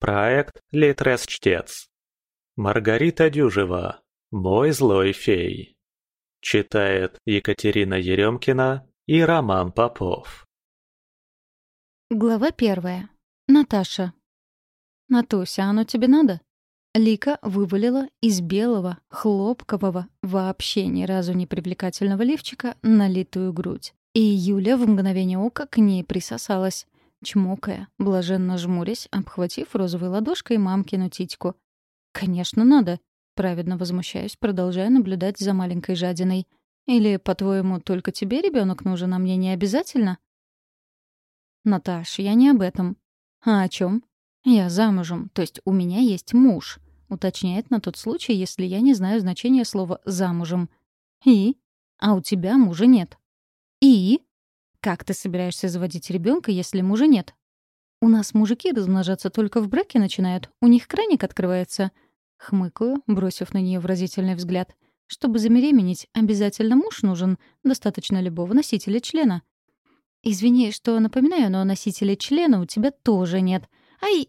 Проект «Литрес-чтец». Маргарита Дюжева. Мой злой фей. Читает Екатерина Еремкина и Роман Попов. Глава первая. Наташа. «Натуся, оно тебе надо?» Лика вывалила из белого, хлопкового, вообще ни разу не привлекательного лифчика налитую грудь. И Юля в мгновение ока к ней присосалась чмокая, блаженно жмурясь, обхватив розовой ладошкой мамкину титьку. «Конечно, надо!» — праведно возмущаюсь, продолжая наблюдать за маленькой жадиной. «Или, по-твоему, только тебе ребенок нужен, а мне не обязательно?» «Наташ, я не об этом». «А о чем? «Я замужем, то есть у меня есть муж», — уточняет на тот случай, если я не знаю значения слова «замужем». «И? А у тебя мужа нет». «И?» Как ты собираешься заводить ребенка, если мужа нет? У нас мужики размножаться только в браке начинают. У них краник открывается. Хмыкаю, бросив на нее выразительный взгляд. Чтобы забеременеть, обязательно муж нужен. Достаточно любого носителя члена. Извини, что напоминаю, но носителя члена у тебя тоже нет. Ай!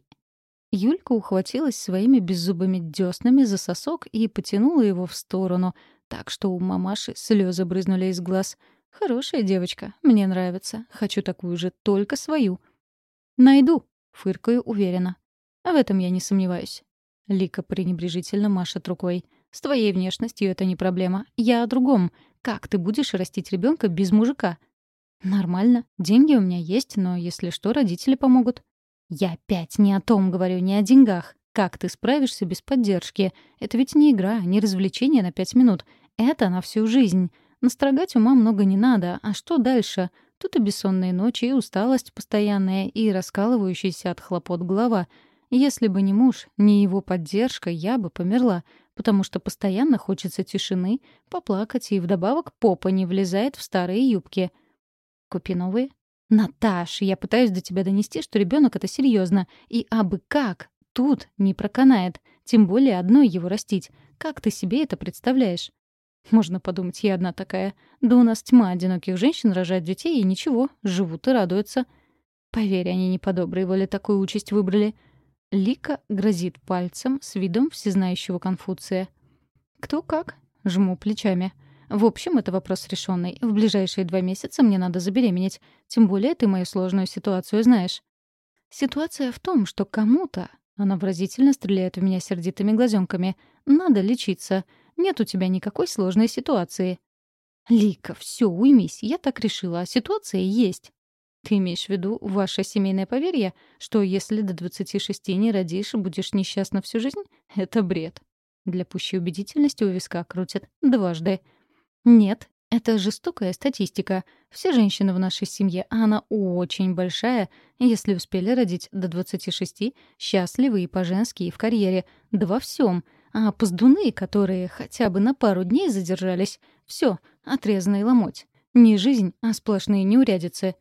Юлька ухватилась своими беззубыми дёснами за сосок и потянула его в сторону, так что у мамаши слезы брызнули из глаз — Хорошая девочка, мне нравится. Хочу такую же, только свою. Найду, фыркаю уверенно. В этом я не сомневаюсь. Лика пренебрежительно машет рукой. С твоей внешностью это не проблема. Я о другом. Как ты будешь растить ребенка без мужика? Нормально. Деньги у меня есть, но если что, родители помогут. Я опять не о том говорю, не о деньгах. Как ты справишься без поддержки? Это ведь не игра, не развлечение на пять минут. Это на всю жизнь. Настрогать ума много не надо, а что дальше? Тут и бессонные ночи, и усталость постоянная, и раскалывающаяся от хлопот голова. Если бы не муж, не его поддержка, я бы померла, потому что постоянно хочется тишины, поплакать, и вдобавок попа не влезает в старые юбки. Купи новые. Наташ, я пытаюсь до тебя донести, что ребенок это серьезно, и абы как тут не проканает, тем более одной его растить. Как ты себе это представляешь? Можно подумать, я одна такая. Да у нас тьма одиноких женщин рожают детей, и ничего, живут и радуются. Поверь, они не по доброй воле такую участь выбрали. Лика грозит пальцем с видом всезнающего Конфуция. «Кто как?» — жму плечами. «В общем, это вопрос решенный. В ближайшие два месяца мне надо забеременеть. Тем более ты мою сложную ситуацию знаешь». Ситуация в том, что кому-то, она выразительно стреляет в меня сердитыми глазенками, надо лечиться — нет у тебя никакой сложной ситуации». «Лика, все, уймись, я так решила, а ситуация есть». «Ты имеешь в виду ваше семейное поверье, что если до 26 не родишь, будешь несчастна всю жизнь? Это бред». Для пущей убедительности у виска крутят дважды. «Нет, это жестокая статистика. Все женщины в нашей семье, а она очень большая, если успели родить до 26, счастливы и по-женски, и в карьере, да во всем. А поздуны, которые хотя бы на пару дней задержались, все, отрезанный ломоть. Не жизнь, а сплошные неурядицы.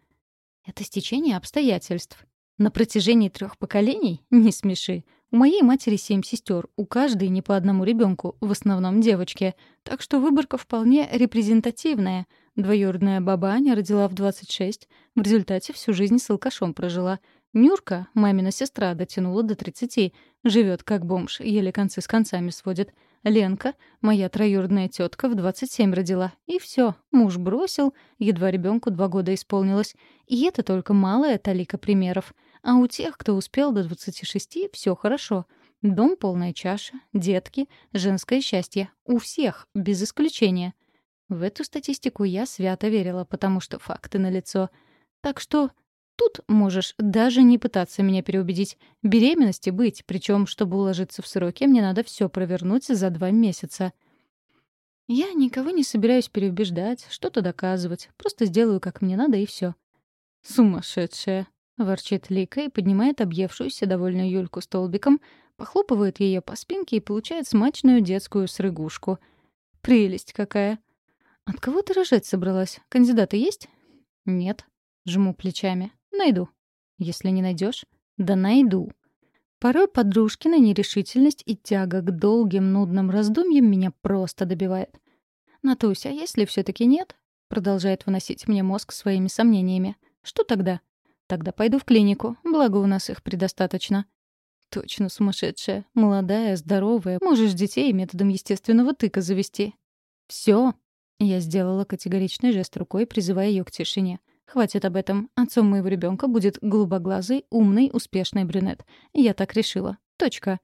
Это стечение обстоятельств. На протяжении трех поколений? Не смеши. У моей матери семь сестер, у каждой не по одному ребенку, в основном девочки. Так что выборка вполне репрезентативная. Двоюродная баба Аня родила в 26, в результате всю жизнь с алкашом прожила — Нюрка, мамина сестра, дотянула до 30, живет как бомж, еле концы с концами сводит. Ленка, моя троюродная тетка, в 27 родила. И все, муж бросил, едва ребенку два года исполнилось. И это только малая талика примеров. А у тех, кто успел до 26, все хорошо. Дом полная чаша, детки, женское счастье. У всех, без исключения. В эту статистику я свято верила, потому что факты налицо. Так что Тут можешь даже не пытаться меня переубедить. Беременности быть, причем, чтобы уложиться в сроки, мне надо все провернуть за два месяца. Я никого не собираюсь переубеждать, что-то доказывать. Просто сделаю, как мне надо, и все. «Сумасшедшая!» — ворчит Лика и поднимает объевшуюся довольную Юльку столбиком, похлопывает ее по спинке и получает смачную детскую срыгушку. «Прелесть какая!» «От кого ты рожать собралась? Кандидаты есть?» «Нет», — жму плечами. Найду. Если не найдешь, да найду. Порой подружкина нерешительность и тяга к долгим нудным раздумьям меня просто добивает. «Натуся, а если все таки нет?» Продолжает выносить мне мозг своими сомнениями. «Что тогда?» «Тогда пойду в клинику, благо у нас их предостаточно». точно сумасшедшая. Молодая, здоровая, можешь детей методом естественного тыка завести. Все. Я сделала категоричный жест рукой, призывая ее к тишине. Хватит об этом. Отцом моего ребенка будет голубоглазый, умный, успешный брюнет. Я так решила. Точка.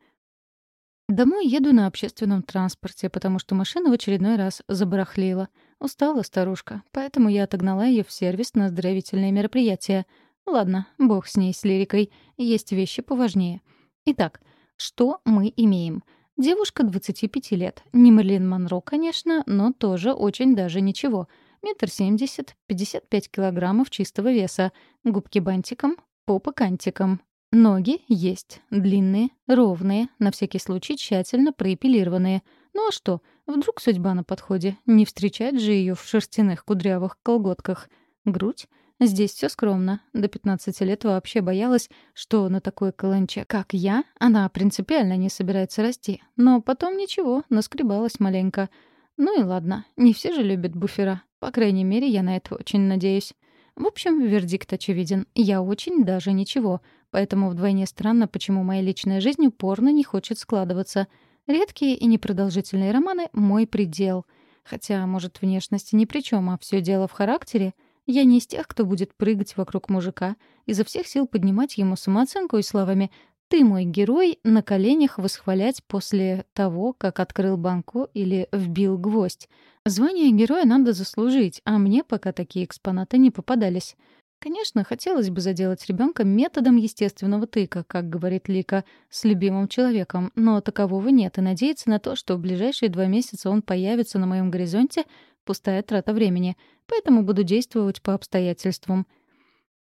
Домой еду на общественном транспорте, потому что машина в очередной раз забарахлила. Устала старушка, поэтому я отогнала ее в сервис на оздоровительные мероприятия. Ладно, бог с ней, с лирикой. Есть вещи поважнее. Итак, что мы имеем? Девушка 25 лет. Не Мерлин Монро, конечно, но тоже очень даже ничего. Метр семьдесят, пятьдесят пять килограммов чистого веса. Губки бантиком, попа кантиком. Ноги есть. Длинные, ровные, на всякий случай тщательно проэпилированные. Ну а что, вдруг судьба на подходе? Не встречать же ее в шерстяных кудрявых колготках. Грудь? Здесь все скромно. До 15 лет вообще боялась, что на такой каланче, как я, она принципиально не собирается расти. Но потом ничего, наскребалась маленько. Ну и ладно, не все же любят буфера. По крайней мере, я на это очень надеюсь. В общем, вердикт очевиден. Я очень даже ничего. Поэтому вдвойне странно, почему моя личная жизнь упорно не хочет складываться. Редкие и непродолжительные романы — мой предел. Хотя, может, внешность ни при чем, а все дело в характере. Я не из тех, кто будет прыгать вокруг мужика, изо всех сил поднимать ему самооценку и словами «ты мой герой» на коленях восхвалять после того, как открыл банку или вбил гвоздь. Звание героя надо заслужить, а мне пока такие экспонаты не попадались. Конечно, хотелось бы заделать ребенка методом естественного тыка, как говорит Лика, с любимым человеком, но такового нет, и надеяться на то, что в ближайшие два месяца он появится на моем горизонте — пустая трата времени, поэтому буду действовать по обстоятельствам.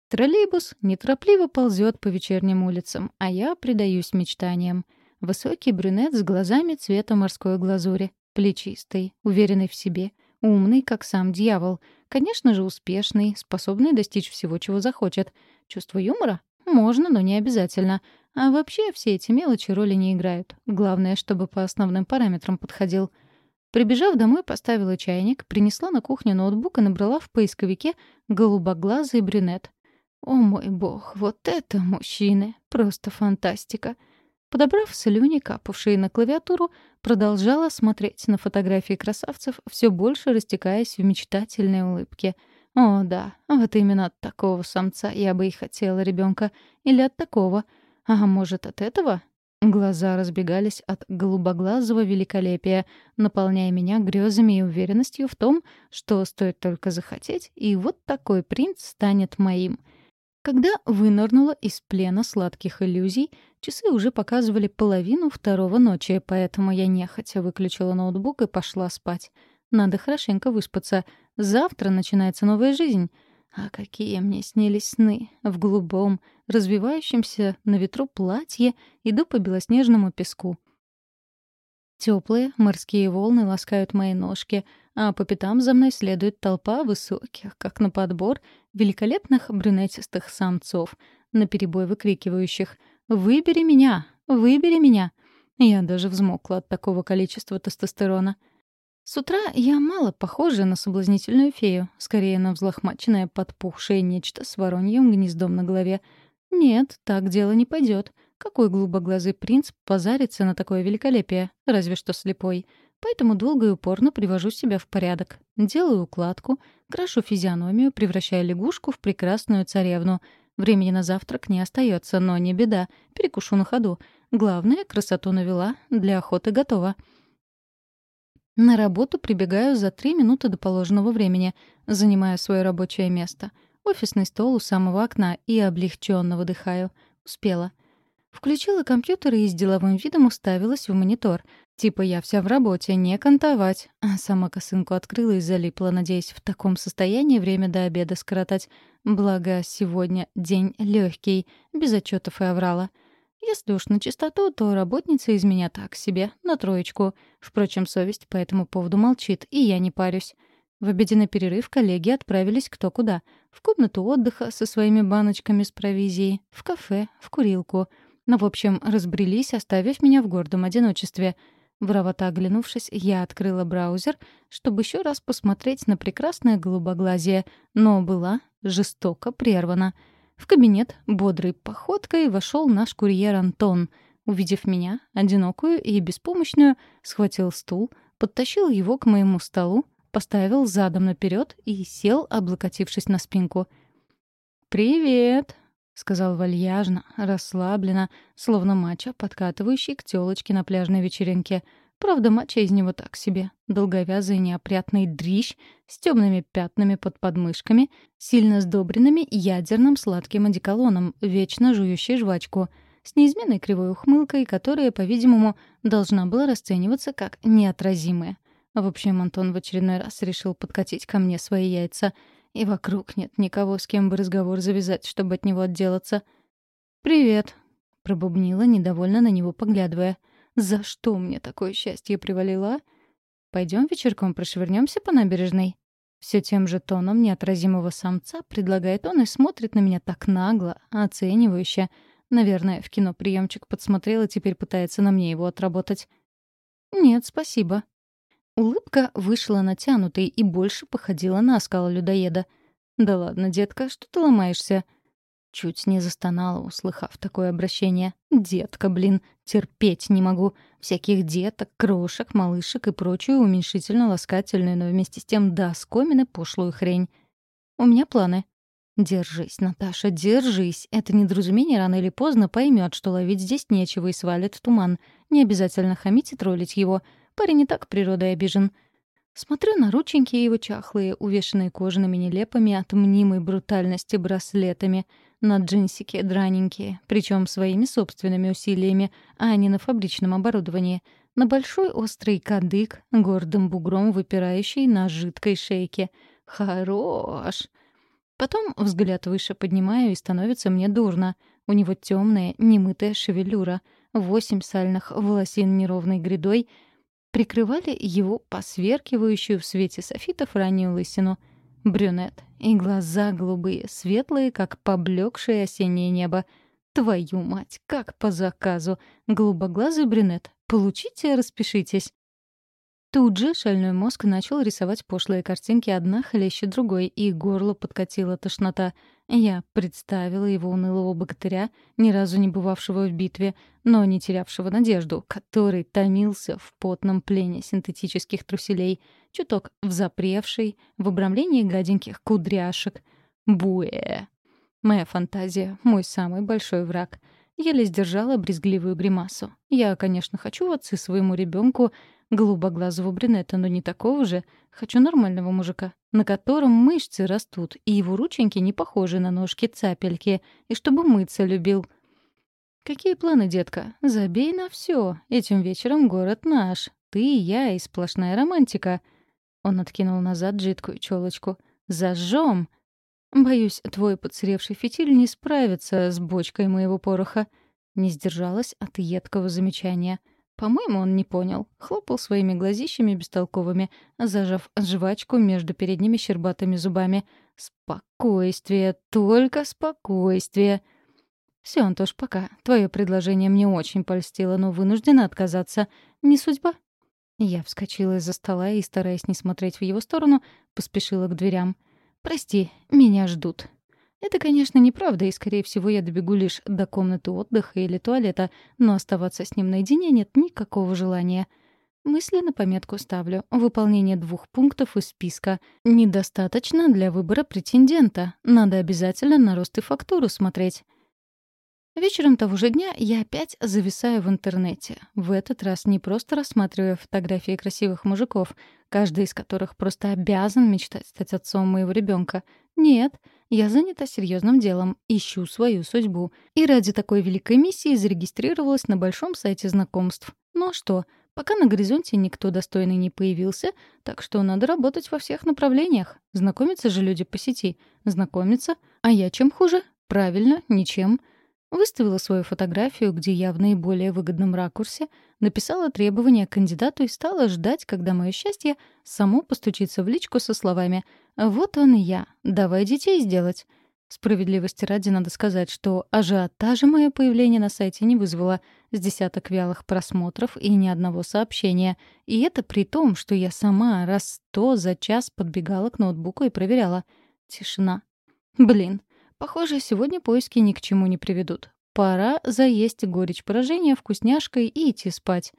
Троллейбус неторопливо ползет по вечерним улицам, а я предаюсь мечтаниям. Высокий брюнет с глазами цвета морской глазури, плечистый, уверенный в себе — Умный, как сам дьявол. Конечно же, успешный, способный достичь всего, чего захочет. Чувство юмора? Можно, но не обязательно. А вообще все эти мелочи роли не играют. Главное, чтобы по основным параметрам подходил. Прибежав домой, поставила чайник, принесла на кухню ноутбук и набрала в поисковике «голубоглазый брюнет». О мой бог, вот это мужчины! Просто фантастика! Подобрав слюни, капавшие на клавиатуру, продолжала смотреть на фотографии красавцев, все больше растекаясь в мечтательной улыбке. О, да, вот именно от такого самца я бы и хотела ребенка. Или от такого. А может, от этого? Глаза разбегались от голубоглазого великолепия, наполняя меня грезами и уверенностью в том, что стоит только захотеть, и вот такой принц станет моим — когда вынырнула из плена сладких иллюзий, часы уже показывали половину второго ночи, поэтому я нехотя выключила ноутбук и пошла спать. Надо хорошенько выспаться. Завтра начинается новая жизнь. А какие мне снились сны. В голубом, развивающемся на ветру платье иду по белоснежному песку. Теплые морские волны ласкают мои ножки, а по пятам за мной следует толпа высоких, как на подбор, великолепных брюнетистых самцов, наперебой выкрикивающих «Выбери меня! Выбери меня!» Я даже взмокла от такого количества тестостерона. С утра я мало похожа на соблазнительную фею, скорее на взлохмаченное подпухшее нечто с вороньим гнездом на голове. Нет, так дело не пойдет. Какой голубоглазый принц позарится на такое великолепие, разве что слепой. Поэтому долго и упорно привожу себя в порядок. Делаю укладку, крашу физиономию, превращая лягушку в прекрасную царевну. Времени на завтрак не остается, но не беда. Перекушу на ходу. Главное, красоту навела, для охоты готова. На работу прибегаю за три минуты до положенного времени, занимаю свое рабочее место. Офисный стол у самого окна и облегченно выдыхаю. Успела. Включила компьютер и с деловым видом уставилась в монитор. Типа я вся в работе, не кантовать. А сама косынку открыла и залипла, надеясь в таком состоянии время до обеда скоротать. Благо, сегодня день легкий, без отчетов и аврала. Если уж на чистоту, то работница из меня так себе, на троечку. Впрочем, совесть по этому поводу молчит, и я не парюсь. В обеденный перерыв коллеги отправились кто куда. В комнату отдыха со своими баночками с провизией, в кафе, в курилку — но, в общем, разбрелись, оставив меня в гордом одиночестве. Воровато оглянувшись, я открыла браузер, чтобы еще раз посмотреть на прекрасное голубоглазие, но была жестоко прервана. В кабинет бодрой походкой вошел наш курьер Антон. Увидев меня, одинокую и беспомощную, схватил стул, подтащил его к моему столу, поставил задом наперед и сел, облокотившись на спинку. «Привет!» — сказал вальяжно, расслабленно, словно мача, подкатывающий к тёлочке на пляжной вечеринке. Правда, мача из него так себе. Долговязый неопрятный дрищ с темными пятнами под подмышками, сильно сдобренными ядерным сладким одеколоном, вечно жующий жвачку, с неизменной кривой ухмылкой, которая, по-видимому, должна была расцениваться как неотразимая. В общем, Антон в очередной раз решил подкатить ко мне свои яйца. И вокруг нет никого, с кем бы разговор завязать, чтобы от него отделаться. «Привет», — пробубнила, недовольно на него поглядывая. За что мне такое счастье привалило? Пойдем вечерком прошвырнемся по набережной. Все тем же тоном неотразимого самца предлагает он и смотрит на меня так нагло, оценивающе. Наверное, в кино приемчик подсмотрел и теперь пытается на мне его отработать. «Нет, спасибо». Улыбка вышла натянутой и больше походила на оскал людоеда. «Да ладно, детка, что ты ломаешься?» Чуть не застонала, услыхав такое обращение. «Детка, блин, терпеть не могу. Всяких деток, крошек, малышек и прочую уменьшительно-ласкательную, но вместе с тем до скомины пошлую хрень. У меня планы». «Держись, Наташа, держись. Это недоразумение рано или поздно поймет, что ловить здесь нечего и свалит туман. Не обязательно хамить и троллить его. Парень не так природой обижен. Смотрю на рученьки его чахлые, увешанные кожаными нелепыми от мнимой брутальности браслетами — на джинсики драненькие, причем своими собственными усилиями, а не на фабричном оборудовании, на большой острый кадык, гордым бугром выпирающий на жидкой шейке. Хорош! Потом взгляд выше поднимаю, и становится мне дурно. У него темная, немытая шевелюра, восемь сальных волосин неровной грядой прикрывали его посверкивающую в свете софитов раннюю лысину — Брюнет. И глаза голубые, светлые, как поблекшее осеннее небо. Твою мать, как по заказу. Голубоглазый брюнет. Получите, распишитесь. Тут же шальной мозг начал рисовать пошлые картинки одна хлеще другой, и горло подкатила тошнота. Я представила его унылого богатыря, ни разу не бывавшего в битве, но не терявшего надежду, который томился в потном плене синтетических труселей, чуток взапревший, в обрамлении гаденьких кудряшек. Буэ! Моя фантазия — мой самый большой враг — Еле сдержала брезгливую гримасу. Я, конечно, хочу отцы своему ребенку голубоглазого брюнета, но не такого же. Хочу нормального мужика, на котором мышцы растут, и его рученьки не похожи на ножки-цапельки, и чтобы мыться любил. «Какие планы, детка? Забей на все. Этим вечером город наш. Ты и я, и сплошная романтика». Он откинул назад жидкую челочку. «Зажжем!» «Боюсь, твой подсыревший фитиль не справится с бочкой моего пороха». Не сдержалась от едкого замечания — по-моему, он не понял. Хлопал своими глазищами бестолковыми, зажав жвачку между передними щербатыми зубами. «Спокойствие, только спокойствие!» «Все, Антош, пока. Твое предложение мне очень польстило, но вынуждена отказаться. Не судьба?» Я вскочила из-за стола и, стараясь не смотреть в его сторону, поспешила к дверям. «Прости, меня ждут». Это, конечно, неправда, и, скорее всего, я добегу лишь до комнаты отдыха или туалета, но оставаться с ним наедине нет никакого желания. Мысли на пометку ставлю. Выполнение двух пунктов из списка. Недостаточно для выбора претендента. Надо обязательно на рост и фактуру смотреть. Вечером того же дня я опять зависаю в интернете. В этот раз не просто рассматривая фотографии красивых мужиков, каждый из которых просто обязан мечтать стать отцом моего ребенка. Нет, я занята серьезным делом, ищу свою судьбу. И ради такой великой миссии зарегистрировалась на большом сайте знакомств. Ну а что, пока на горизонте никто достойный не появился, так что надо работать во всех направлениях. Знакомиться же люди по сети. Знакомиться. А я чем хуже? Правильно, ничем. Выставила свою фотографию, где я в наиболее выгодном ракурсе, написала требования кандидату и стала ждать, когда мое счастье само постучится в личку со словами «Вот он и я, давай детей сделать». Справедливости ради надо сказать, что ажиотажа мое появление на сайте не вызвало с десяток вялых просмотров и ни одного сообщения. И это при том, что я сама раз сто за час подбегала к ноутбуку и проверяла. Тишина. Блин, Похоже, сегодня поиски ни к чему не приведут. Пора заесть горечь поражения вкусняшкой и идти спать.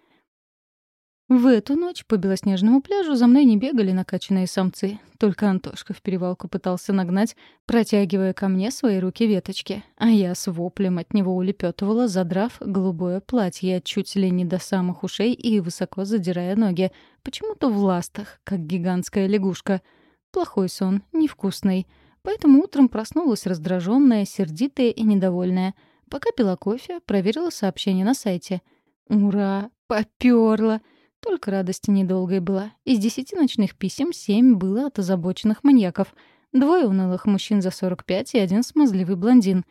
В эту ночь по белоснежному пляжу за мной не бегали накачанные самцы. Только Антошка в перевалку пытался нагнать, протягивая ко мне свои руки веточки. А я с воплем от него улепетывала, задрав голубое платье чуть ли не до самых ушей и высоко задирая ноги. Почему-то в ластах, как гигантская лягушка. Плохой сон, невкусный. Поэтому утром проснулась раздраженная, сердитая и недовольная. Пока пила кофе, проверила сообщение на сайте. «Ура! Попёрла!» Только радости недолгой была. Из десяти ночных писем семь было от озабоченных маньяков. Двое унылых мужчин за 45 и один смазливый блондин.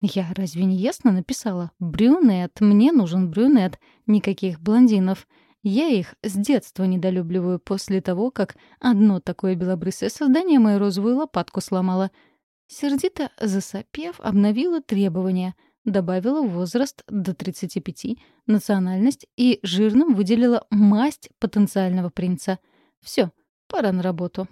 Я разве не ясно написала? «Брюнет, мне нужен брюнет. Никаких блондинов». Я их с детства недолюбливаю после того, как одно такое белобрысое создание мою розовую лопатку сломало. Сердито засопев, обновила требования — добавила возраст до 35, национальность и жирным выделила масть потенциального принца. Все, пора на работу.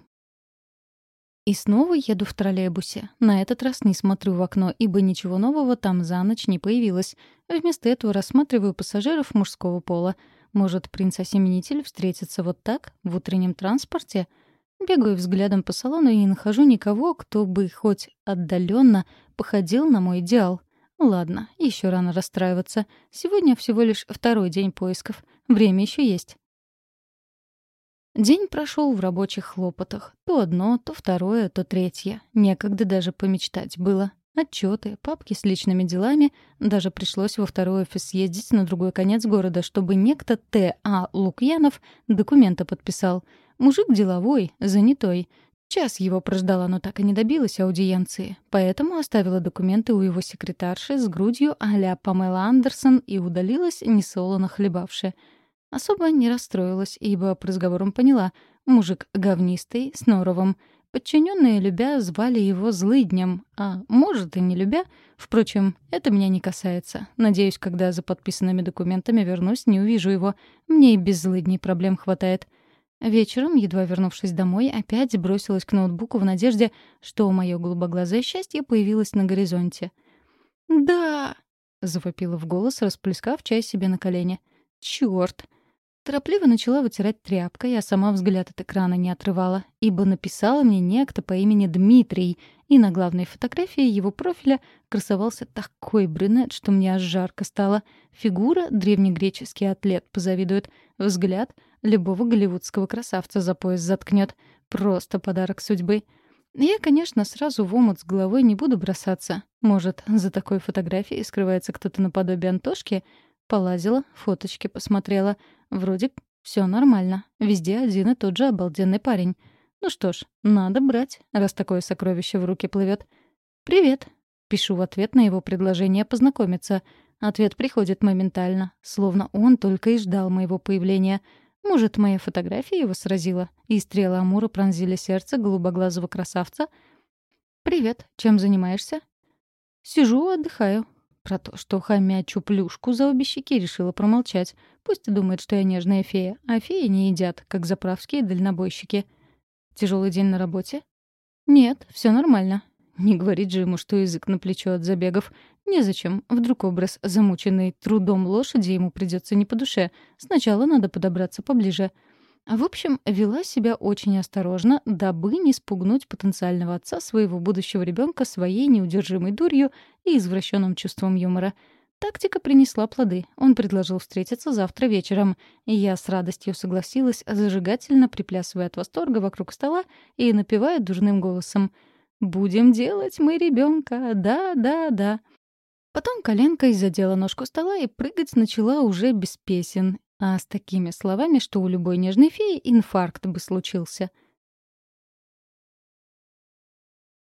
И снова еду в троллейбусе. На этот раз не смотрю в окно, ибо ничего нового там за ночь не появилось. Вместо этого рассматриваю пассажиров мужского пола. Может, принц-осеменитель встретится вот так, в утреннем транспорте? Бегаю взглядом по салону и не нахожу никого, кто бы хоть отдаленно походил на мой идеал. Ладно, еще рано расстраиваться. Сегодня всего лишь второй день поисков. Время еще есть. День прошел в рабочих хлопотах. То одно, то второе, то третье. Некогда даже помечтать было. Отчеты, папки с личными делами. Даже пришлось во второй офис съездить на другой конец города, чтобы некто Т.А. Лукьянов документы подписал. Мужик деловой, занятой. Час его прождала, но так и не добилась аудиенции, поэтому оставила документы у его секретарши с грудью а-ля Памела Андерсон и удалилась, несолоно хлебавши. Особо не расстроилась, ибо по разговорам поняла — мужик говнистый, с норовом. Подчиненные, любя, звали его злыднем, а может и не любя. Впрочем, это меня не касается. Надеюсь, когда за подписанными документами вернусь, не увижу его. Мне и без злыдней проблем хватает. Вечером, едва вернувшись домой, опять бросилась к ноутбуку в надежде, что мое голубоглазое счастье появилось на горизонте. «Да!» — завопила в голос, расплескав чай себе на колени. «Чёрт!» Торопливо начала вытирать тряпкой, а сама взгляд от экрана не отрывала, ибо написала мне некто по имени Дмитрий, и на главной фотографии его профиля красовался такой брюнет, что мне аж жарко стало. Фигура — древнегреческий атлет позавидует, взгляд — Любого голливудского красавца за пояс заткнет. Просто подарок судьбы. Я, конечно, сразу в омут с головой не буду бросаться. Может, за такой фотографией скрывается кто-то наподобие Антошки? Полазила, фоточки посмотрела. Вроде все нормально. Везде один и тот же обалденный парень. Ну что ж, надо брать, раз такое сокровище в руки плывет. «Привет», — пишу в ответ на его предложение познакомиться. Ответ приходит моментально, словно он только и ждал моего появления — может, моя фотография его сразила, и стрелы Амура пронзили сердце голубоглазого красавца? «Привет, чем занимаешься?» «Сижу, отдыхаю». Про то, что хомячу плюшку за обе щеки решила промолчать. Пусть думает, что я нежная фея, а феи не едят, как заправские дальнобойщики. Тяжелый день на работе? Нет, все нормально. Не говорит же ему, что язык на плечо от забегов. Незачем. Вдруг образ замученной трудом лошади ему придется не по душе. Сначала надо подобраться поближе. А в общем, вела себя очень осторожно, дабы не спугнуть потенциального отца своего будущего ребенка своей неудержимой дурью и извращенным чувством юмора. Тактика принесла плоды. Он предложил встретиться завтра вечером. И я с радостью согласилась, зажигательно приплясывая от восторга вокруг стола и напевая дурным голосом. «Будем делать мы ребенка, да, да, да». Потом коленкой задела ножку стола и прыгать начала уже без песен, а с такими словами, что у любой нежной феи инфаркт бы случился.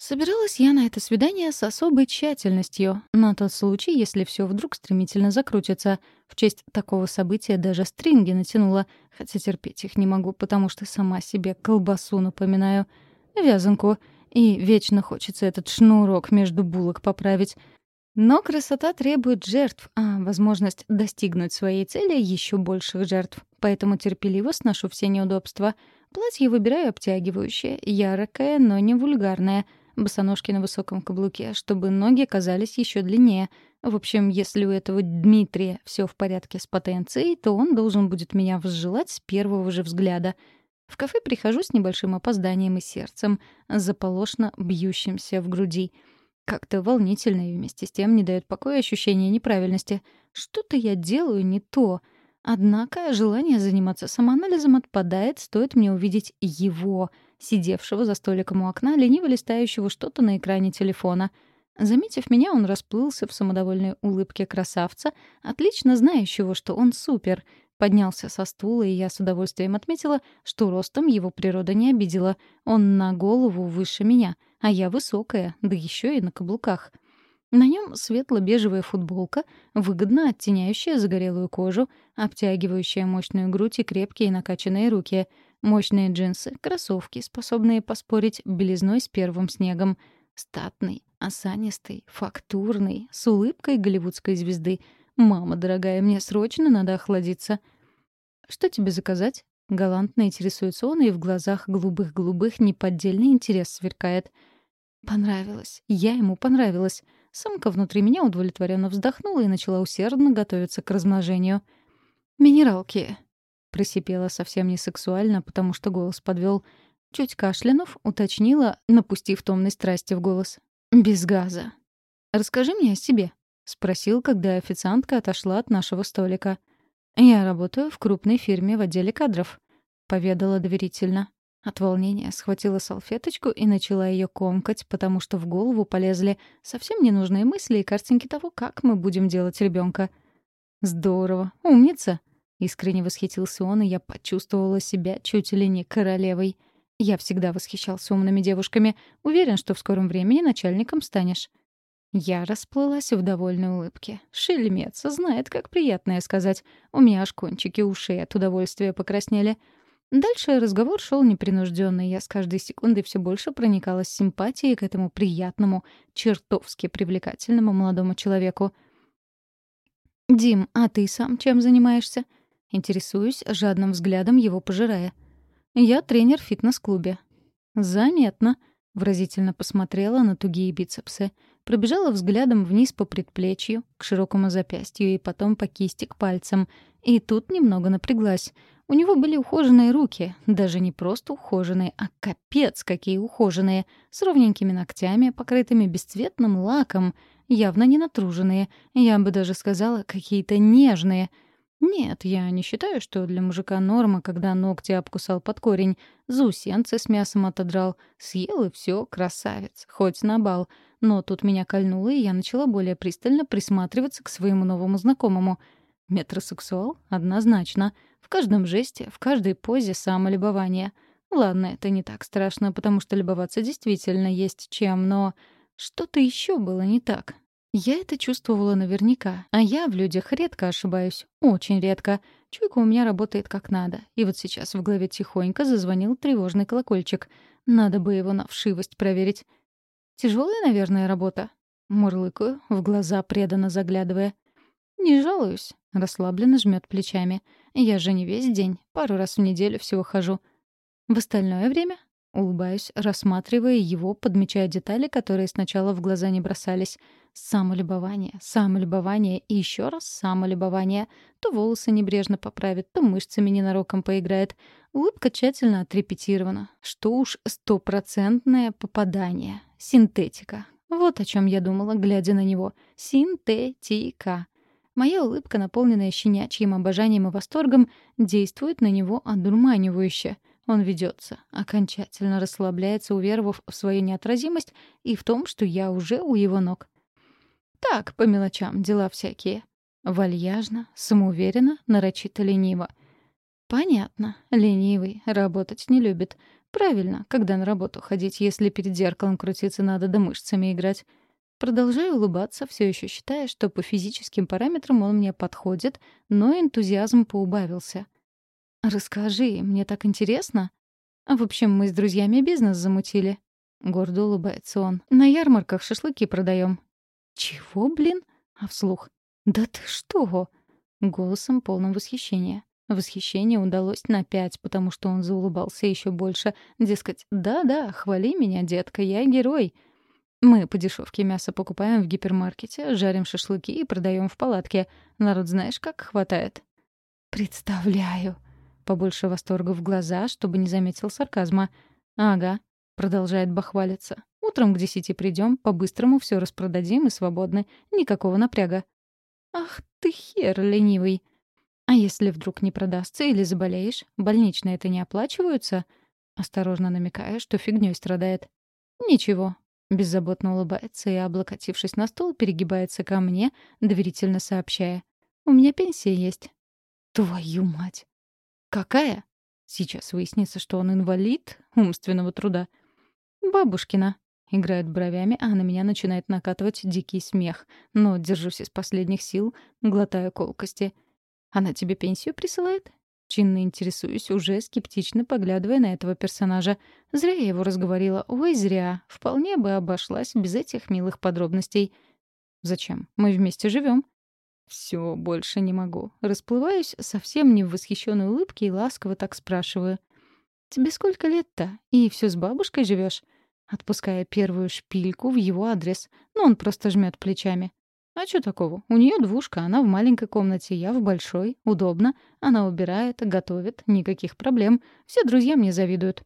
Собиралась я на это свидание с особой тщательностью, на тот случай, если все вдруг стремительно закрутится. В честь такого события даже стринги натянула, хотя терпеть их не могу, потому что сама себе колбасу напоминаю. Вязанку. И вечно хочется этот шнурок между булок поправить. Но красота требует жертв, а возможность достигнуть своей цели — еще больших жертв. Поэтому терпеливо сношу все неудобства. Платье выбираю обтягивающее, яркое, но не вульгарное. босоножки на высоком каблуке, чтобы ноги казались еще длиннее. В общем, если у этого Дмитрия все в порядке с потенцией, то он должен будет меня возжелать с первого же взгляда. В кафе прихожу с небольшим опозданием и сердцем, заполошно бьющимся в груди. Как-то волнительно и вместе с тем не дает покоя ощущение неправильности. Что-то я делаю не то — Однако желание заниматься самоанализом отпадает, стоит мне увидеть его, сидевшего за столиком у окна, лениво листающего что-то на экране телефона. Заметив меня, он расплылся в самодовольной улыбке красавца, отлично знающего, что он супер. Поднялся со стула, и я с удовольствием отметила, что ростом его природа не обидела. Он на голову выше меня, а я высокая, да еще и на каблуках. На нем светло-бежевая футболка, выгодно оттеняющая загорелую кожу, обтягивающая мощную грудь и крепкие накачанные руки, мощные джинсы, кроссовки, способные поспорить белизной с первым снегом, статный, осанистый, фактурный, с улыбкой голливудской звезды. «Мама, дорогая, мне срочно надо охладиться». «Что тебе заказать?» Галантно интересуется он, и в глазах голубых-голубых неподдельный интерес сверкает. «Понравилось. Я ему понравилась». Самка внутри меня удовлетворенно вздохнула и начала усердно готовиться к размножению. «Минералки», — просипела совсем не сексуально, потому что голос подвел. Чуть кашлянув, уточнила, напустив томной страсти в голос. «Без газа». «Расскажи мне о себе», — спросил, когда официантка отошла от нашего столика. «Я работаю в крупной фирме в отделе кадров», — поведала доверительно. От волнения схватила салфеточку и начала ее комкать, потому что в голову полезли совсем ненужные мысли и картинки того, как мы будем делать ребенка. «Здорово! Умница!» — искренне восхитился он, и я почувствовала себя чуть ли не королевой. Я всегда восхищался умными девушками. Уверен, что в скором времени начальником станешь. Я расплылась в довольной улыбке. Шельмец знает, как приятное сказать. У меня аж кончики ушей от удовольствия покраснели. Дальше разговор шел непринужденно, я с каждой секундой все больше проникалась симпатией к этому приятному, чертовски привлекательному молодому человеку. «Дим, а ты сам чем занимаешься?» Интересуюсь, жадным взглядом его пожирая. «Я тренер в фитнес-клубе». «Заметно», — выразительно посмотрела на тугие бицепсы. Пробежала взглядом вниз по предплечью, к широкому запястью и потом по кисти к пальцам. И тут немного напряглась — у него были ухоженные руки, даже не просто ухоженные, а капец какие ухоженные, с ровненькими ногтями, покрытыми бесцветным лаком, явно не натруженные, я бы даже сказала, какие-то нежные. Нет, я не считаю, что для мужика норма, когда ногти обкусал под корень, заусенцы с мясом отодрал, съел и все, красавец, хоть на бал. Но тут меня кольнуло, и я начала более пристально присматриваться к своему новому знакомому. Метросексуал? Однозначно — в каждом жесте, в каждой позе самолюбование. Ладно, это не так страшно, потому что любоваться действительно есть чем, но что-то еще было не так. Я это чувствовала наверняка, а я в людях редко ошибаюсь, очень редко. Чуйка у меня работает как надо. И вот сейчас в голове тихонько зазвонил тревожный колокольчик. Надо бы его на вшивость проверить. Тяжелая, наверное, работа. Мурлыкаю, в глаза преданно заглядывая. Не жалуюсь. Расслабленно жмет плечами. Я же не весь день, пару раз в неделю всего хожу. В остальное время улыбаюсь, рассматривая его, подмечая детали, которые сначала в глаза не бросались. Самолюбование, самолюбование и еще раз самолюбование. То волосы небрежно поправит, то мышцами ненароком поиграет. Улыбка тщательно отрепетирована. Что уж стопроцентное попадание. Синтетика. Вот о чем я думала, глядя на него. Синтетика. Моя улыбка, наполненная щенячьим обожанием и восторгом, действует на него одурманивающе. Он ведется, окончательно расслабляется, уверовав в свою неотразимость и в том, что я уже у его ног. Так, по мелочам, дела всякие. Вальяжно, самоуверенно, нарочито лениво. Понятно, ленивый, работать не любит. Правильно, когда на работу ходить, если перед зеркалом крутиться надо да мышцами играть. Продолжаю улыбаться, все еще считая, что по физическим параметрам он мне подходит, но энтузиазм поубавился. «Расскажи, мне так интересно». «В общем, мы с друзьями бизнес замутили». Гордо улыбается он. «На ярмарках шашлыки продаем». «Чего, блин?» А вслух. «Да ты что?» Голосом полным восхищения. Восхищение удалось на пять, потому что он заулыбался еще больше. Дескать, да-да, хвали меня, детка, я герой. Мы по дешевке мясо покупаем в гипермаркете, жарим шашлыки и продаем в палатке. Народ знаешь, как хватает. Представляю. Побольше восторга в глаза, чтобы не заметил сарказма. Ага, продолжает бахвалиться. Утром к десяти придем, по-быстрому все распродадим и свободны. Никакого напряга. Ах ты хер ленивый. А если вдруг не продастся или заболеешь, больничные это не оплачиваются? Осторожно намекая, что фигнёй страдает. Ничего. Беззаботно улыбается и, облокотившись на стол, перегибается ко мне, доверительно сообщая. «У меня пенсия есть». «Твою мать!» «Какая?» Сейчас выяснится, что он инвалид умственного труда. «Бабушкина», Играет бровями, а на меня начинает накатывать дикий смех. Но держусь из последних сил, глотая колкости. «Она тебе пенсию присылает?» Чинно интересуюсь, уже скептично поглядывая на этого персонажа. Зря я его разговорила. Ой, зря. Вполне бы обошлась без этих милых подробностей. «Зачем? Мы вместе живем. Все, больше не могу. Расплываюсь совсем не в восхищенной улыбке и ласково так спрашиваю. «Тебе сколько лет-то? И все с бабушкой живешь? отпуская первую шпильку в его адрес, но он просто жмет плечами. А что такого? У нее двушка, она в маленькой комнате, я в большой. Удобно. Она убирает, готовит, никаких проблем. Все друзья мне завидуют.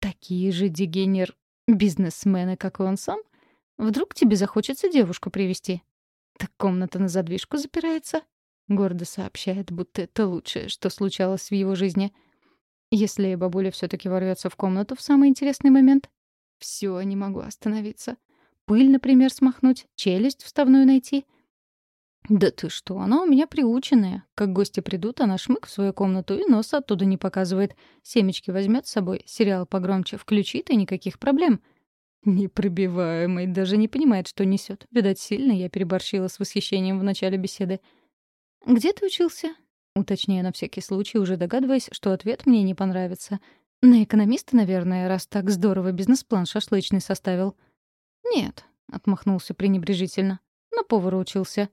Такие же дегенер бизнесмены, как и он сам? Вдруг тебе захочется девушку привести? Так комната на задвижку запирается? Гордо сообщает, будто это лучшее, что случалось в его жизни. Если бабуля все таки ворвется в комнату в самый интересный момент, все, не могу остановиться. Пыль, например, смахнуть, челюсть вставную найти. Да ты что, она у меня приученная. Как гости придут, она шмык в свою комнату и нос оттуда не показывает. Семечки возьмет с собой, сериал погромче включит, и никаких проблем. Непробиваемый, даже не понимает, что несет. Видать, сильно я переборщила с восхищением в начале беседы. «Где ты учился?» Уточняя на всякий случай, уже догадываясь, что ответ мне не понравится — на экономиста, наверное, раз так здорово бизнес-план шашлычный составил. Нет, отмахнулся пренебрежительно. На повара учился.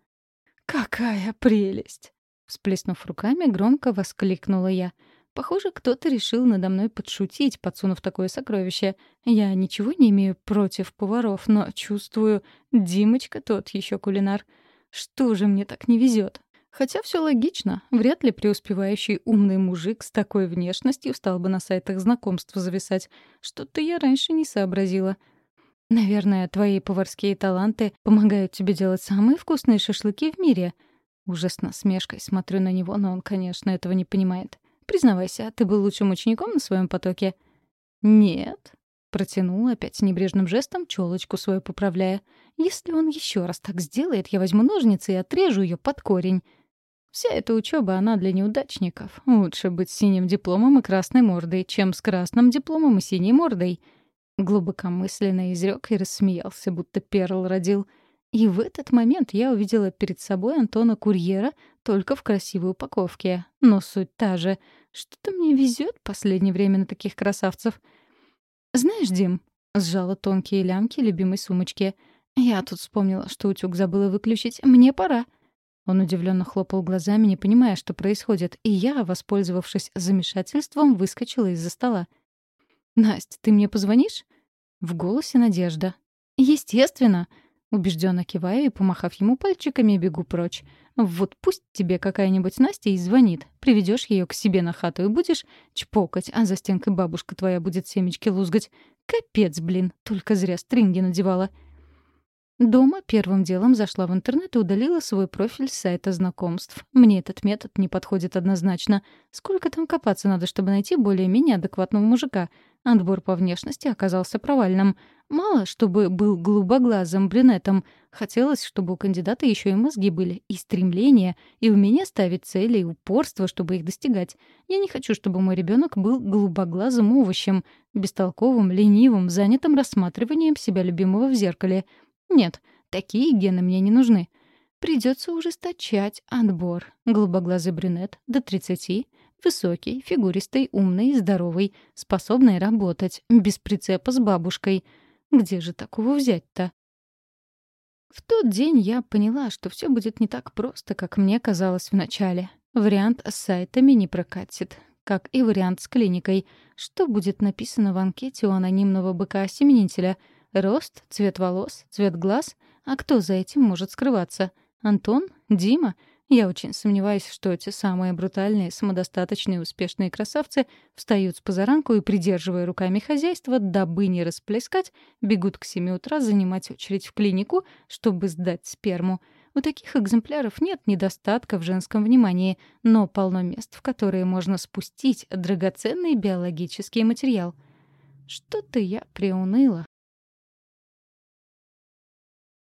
Какая прелесть! Всплеснув руками, громко воскликнула я. Похоже, кто-то решил надо мной подшутить, подсунув такое сокровище. Я ничего не имею против поваров, но чувствую, Димочка тот еще кулинар. Что же мне так не везет? Хотя все логично. Вряд ли преуспевающий умный мужик с такой внешностью стал бы на сайтах знакомств зависать. Что-то я раньше не сообразила. Наверное, твои поварские таланты помогают тебе делать самые вкусные шашлыки в мире. Уже с насмешкой смотрю на него, но он, конечно, этого не понимает. Признавайся, ты был лучшим учеником на своем потоке? Нет. Протянул опять небрежным жестом челочку свою поправляя. Если он еще раз так сделает, я возьму ножницы и отрежу ее под корень. Вся эта учеба, она для неудачников. Лучше быть синим дипломом и красной мордой, чем с красным дипломом и синей мордой. Глубокомысленно изрек и рассмеялся, будто перл родил. И в этот момент я увидела перед собой Антона Курьера только в красивой упаковке. Но суть та же. Что-то мне везет последнее время на таких красавцев. «Знаешь, Дим», — сжала тонкие лямки любимой сумочки, — «я тут вспомнила, что утюг забыла выключить. Мне пора». Он удивленно хлопал глазами, не понимая, что происходит, и я, воспользовавшись замешательством, выскочила из-за стола. «Насть, ты мне позвонишь?» В голосе надежда. «Естественно!» Убежденно киваю и, помахав ему пальчиками, бегу прочь. «Вот пусть тебе какая-нибудь Настя и звонит. Приведешь ее к себе на хату и будешь чпокать, а за стенкой бабушка твоя будет семечки лузгать. Капец, блин, только зря стринги надевала». Дома первым делом зашла в интернет и удалила свой профиль с сайта знакомств. Мне этот метод не подходит однозначно. Сколько там копаться надо, чтобы найти более-менее адекватного мужика? Отбор по внешности оказался провальным. Мало, чтобы был голубоглазым брюнетом. Хотелось, чтобы у кандидата еще и мозги были, и стремления, и умение ставить цели, и упорство, чтобы их достигать. Я не хочу, чтобы мой ребенок был голубоглазым овощем, бестолковым, ленивым, занятым рассматриванием себя любимого в зеркале — нет, такие гены мне не нужны. Придется ужесточать отбор. Голубоглазый брюнет до 30, высокий, фигуристый, умный, здоровый, способный работать, без прицепа с бабушкой. Где же такого взять-то? В тот день я поняла, что все будет не так просто, как мне казалось вначале. Вариант с сайтами не прокатит, как и вариант с клиникой. Что будет написано в анкете у анонимного быка-осеменителя? Рост, цвет волос, цвет глаз? А кто за этим может скрываться? Антон? Дима? Я очень сомневаюсь, что эти самые брутальные, самодостаточные, успешные красавцы встают с позаранку и, придерживая руками хозяйство, дабы не расплескать, бегут к 7 утра занимать очередь в клинику, чтобы сдать сперму. У таких экземпляров нет недостатка в женском внимании, но полно мест, в которые можно спустить драгоценный биологический материал. Что-то я приуныла